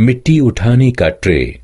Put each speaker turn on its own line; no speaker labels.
मिट्टी उठाने का ट्रे।